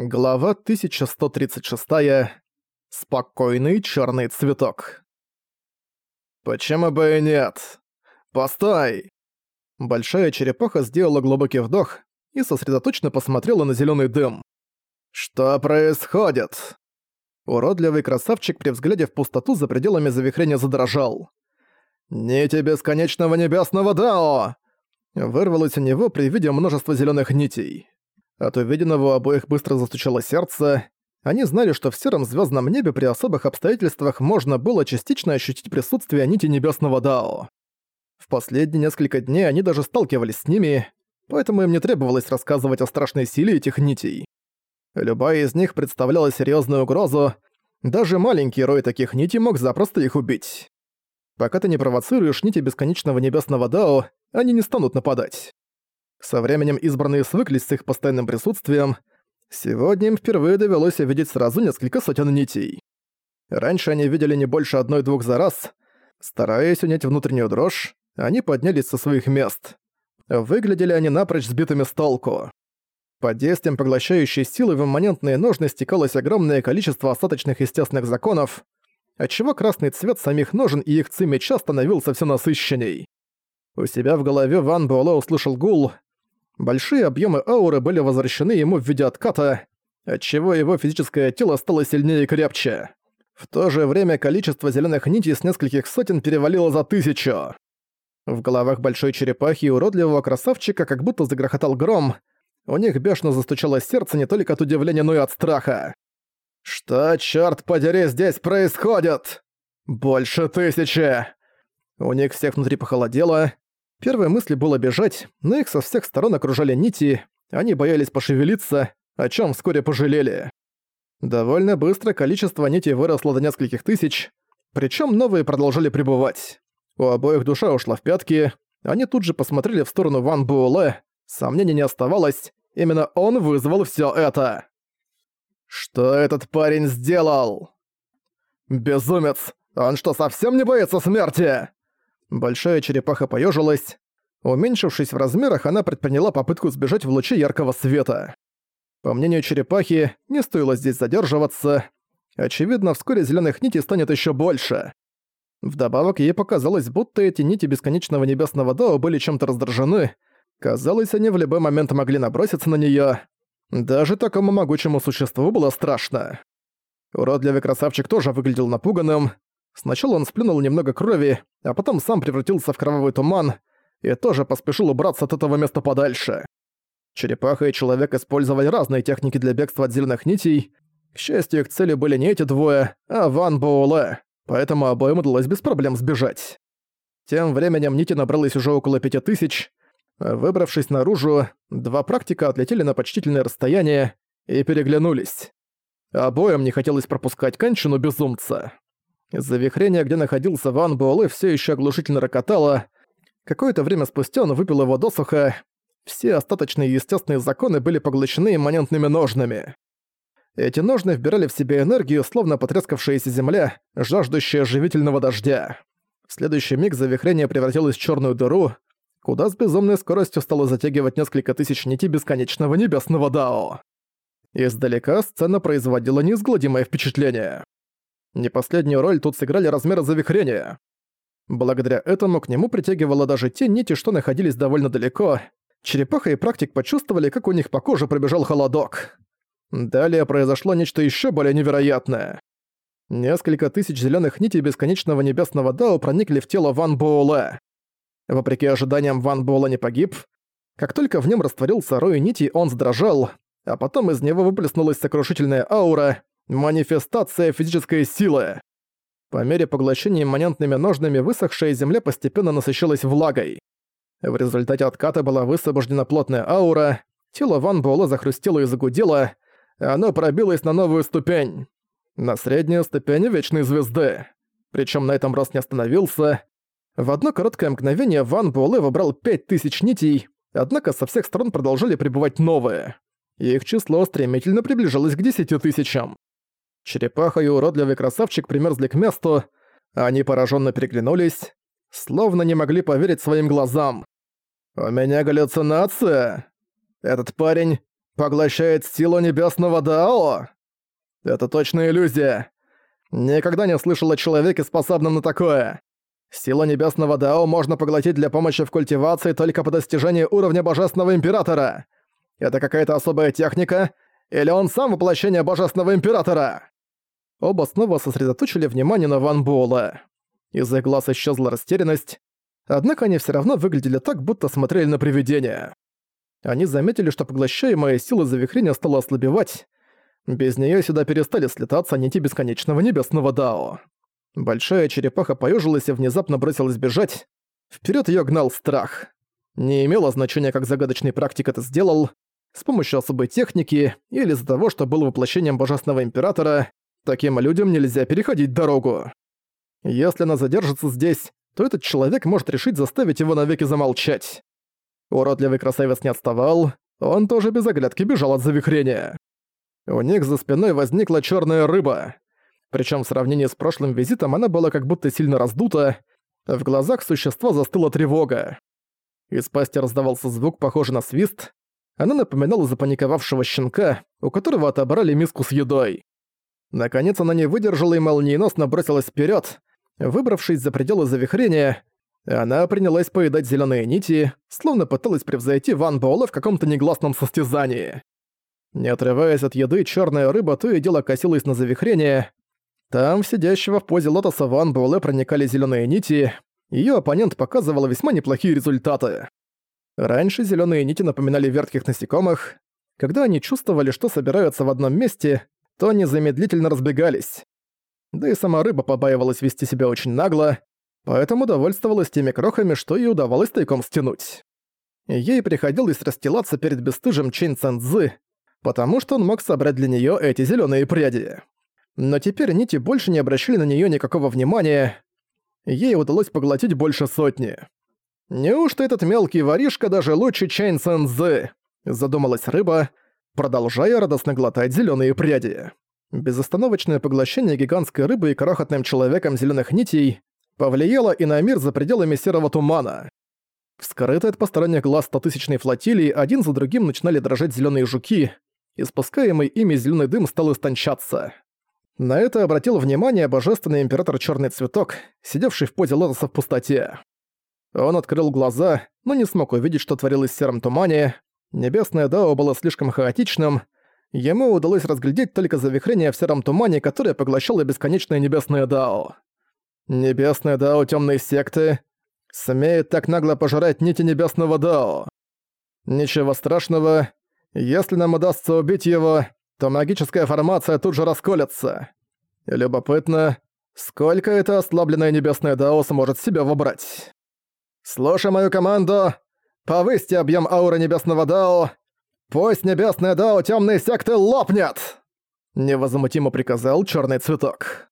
Глава 1136. Спокойный черный цветок. «Почему бы и нет? Постой!» Большая черепаха сделала глубокий вдох и сосредоточенно посмотрела на зеленый дым. «Что происходит?» Уродливый красавчик при взгляде в пустоту за пределами завихрения задрожал. «Нити бесконечного небесного Дао!» Вырвалось у него при виде множества зеленых нитей. От увиденного обоих быстро застучало сердце. Они знали, что в сером звездном небе при особых обстоятельствах можно было частично ощутить присутствие нити небесного Дао. В последние несколько дней они даже сталкивались с ними, поэтому им не требовалось рассказывать о страшной силе этих нитей. Любая из них представляла серьезную угрозу, даже маленький рой таких нитей мог запросто их убить. Пока ты не провоцируешь нити бесконечного небесного Дао, они не станут нападать. Со временем избранные свыклись с их постоянным присутствием. Сегодня им впервые довелось увидеть сразу несколько сотен нитей. Раньше они видели не больше одной-двух за раз. Стараясь унять внутреннюю дрожь, они поднялись со своих мест. Выглядели они напрочь сбитыми с толку. Под действием поглощающей силы в имманентные ножны стекалось огромное количество остаточных естественных законов, отчего красный цвет самих ножен и их ци меча становился все насыщенней. У себя в голове Ван Буэлэ услышал гул, Большие объемы ауры были возвращены ему в виде отката, отчего его физическое тело стало сильнее и крепче. В то же время количество зеленых нитей с нескольких сотен перевалило за тысячу. В головах большой черепахи и уродливого красавчика как будто загрохотал гром. У них бешено застучало сердце не только от удивления, но и от страха. «Что, черт подери, здесь происходит?» «Больше тысячи!» У них всех внутри похолодело, Первой мыслью было бежать, но их со всех сторон окружали нити, они боялись пошевелиться, о чем вскоре пожалели. Довольно быстро количество нитей выросло до нескольких тысяч, причем новые продолжали пребывать. У обоих душа ушла в пятки, они тут же посмотрели в сторону Ван Буэлэ, сомнений не оставалось, именно он вызвал все это. «Что этот парень сделал?» «Безумец! Он что, совсем не боится смерти?» Большая черепаха поежилась. Уменьшившись в размерах, она предприняла попытку сбежать в лучи яркого света. По мнению черепахи, не стоило здесь задерживаться. Очевидно, вскоре зеленых нитей станет еще больше. Вдобавок, ей показалось, будто эти нити бесконечного небесного Дао были чем-то раздражены. Казалось, они в любой момент могли наброситься на нее. Даже такому могучему существу было страшно. Уродливый красавчик тоже выглядел напуганным. Сначала он сплюнул немного крови, а потом сам превратился в кровавый туман и тоже поспешил убраться от этого места подальше. Черепаха и человек использовали разные техники для бегства от зеленых нитей. К счастью, их цели были не эти двое, а Ван Боуле, поэтому обоим удалось без проблем сбежать. Тем временем нити набралось уже около пяти тысяч. Выбравшись наружу, два практика отлетели на почтительное расстояние и переглянулись. Обоим не хотелось пропускать кончину безумца. Завихрение, где находился Ван Буэлэ, все еще оглушительно рокотало. Какое-то время спустя он выпил его досуха. Все остаточные естественные законы были поглощены имманентными ножнами. Эти ножны вбирали в себя энергию, словно потрескавшаяся земля, жаждущая живительного дождя. В следующий миг завихрение превратилось в черную дыру, куда с безумной скоростью стало затягивать несколько тысяч нитей бесконечного небесного Дао. Издалека сцена производила неизгладимое впечатление. Не последнюю роль тут сыграли размеры завихрения. Благодаря этому к нему притягивало даже те нити, что находились довольно далеко. Черепаха и практик почувствовали, как у них по коже пробежал холодок. Далее произошло нечто еще более невероятное. Несколько тысяч зеленых нитей бесконечного небесного Дао проникли в тело Ван Буэлэ. Вопреки ожиданиям, Ван Буэлэ не погиб. Как только в нем растворился рой нитей, он сдрожал, а потом из него выплеснулась сокрушительная аура, Манифестация физической силы. По мере поглощения имманентными ножными высохшая земля постепенно насыщалась влагой. В результате отката была высвобождена плотная аура, тело Ван Буэлэ захрустело и загудело, и оно пробилось на новую ступень. На среднюю ступень Вечной Звезды. Причем на этом рост не остановился. В одно короткое мгновение Ван Буэлэ выбрал пять тысяч нитей, однако со всех сторон продолжали прибывать новые. Их число стремительно приближалось к десяти тысячам. Черепаха и уродливый красавчик примерзли к месту, они пораженно переглянулись, словно не могли поверить своим глазам. «У меня галлюцинация? Этот парень... Поглощает силу небесного Дао? Это точно иллюзия. Никогда не слышал о человеке, способном на такое. Силу небесного Дао можно поглотить для помощи в культивации только по достижении уровня Божественного Императора. Это какая-то особая техника? Или он сам воплощение Божественного Императора?» Оба снова сосредоточили внимание на Ван Буэлла. Из их глаз исчезла растерянность, однако они все равно выглядели так, будто смотрели на привидение. Они заметили, что поглощаемая сила завихрения стала ослабевать. Без нее сюда перестали слетаться нити бесконечного небесного Дао. Большая черепаха поежилась и внезапно бросилась бежать. Вперед ее гнал страх. Не имело значения, как загадочный практик это сделал, с помощью особой техники или из-за того, что был воплощением Божественного Императора, таким людям нельзя переходить дорогу. Если она задержится здесь, то этот человек может решить заставить его навеки замолчать. Уродливый красавец не отставал, он тоже без оглядки бежал от завихрения. У них за спиной возникла черная рыба. Причем в сравнении с прошлым визитом она была как будто сильно раздута, в глазах существа застыла тревога. Из пасти раздавался звук, похожий на свист. Она напоминала запаниковавшего щенка, у которого отобрали миску с едой. Наконец она не выдержала и молниеносно бросилась вперед. Выбравшись за пределы завихрения, она принялась поедать зеленые нити, словно пыталась превзойти Ван Буэлла в каком-то негласном состязании. Не отрываясь от еды, черная рыба то и дело косилась на завихрение. Там, в сидящего в позе лотоса Ван Буэлэ проникали зеленые нити, ее оппонент показывал весьма неплохие результаты. Раньше зеленые нити напоминали вертких насекомых. Когда они чувствовали, что собираются в одном месте, то они замедлительно разбегались. Да и сама рыба побаивалась вести себя очень нагло, поэтому довольствовалась теми крохами, что ей удавалось тайком стянуть. Ей приходилось расстилаться перед бесстыжим Чэнь Цэнзы, потому что он мог собрать для нее эти зеленые пряди. Но теперь нити больше не обращали на нее никакого внимания. Ей удалось поглотить больше сотни. «Неужто этот мелкий воришка даже лучше Чэнь Цэнзы?» задумалась рыба, продолжая радостно глотать зеленые пряди. Безостановочное поглощение гигантской рыбы и крохотным человеком зеленых нитей повлияло и на мир за пределами серого тумана. Вскрытые от посторонних глаз стотысячной флотилии один за другим начинали дрожать зеленые жуки, испускаемый ими зеленый дым стал истончаться. На это обратил внимание божественный император Черный Цветок, сидевший в позе лотоса в пустоте. Он открыл глаза, но не смог увидеть, что творилось в сером тумане. Небесное Дао было слишком хаотичным, ему удалось разглядеть только завихрение в сером тумане, которое поглощало бесконечное небесное Дао. Небесное Дао темной секты смеет так нагло пожирать нити небесного Дао. Ничего страшного, если нам удастся убить его, то магическая формация тут же расколется. Любопытно, сколько это ослабленное небесное Дао сможет себя вобрать. Слушай мою команду, повысьте объем ауры небесного Дао, Пусть небесное Дао темной секты лопнет!» Невозмутимо приказал черный цветок.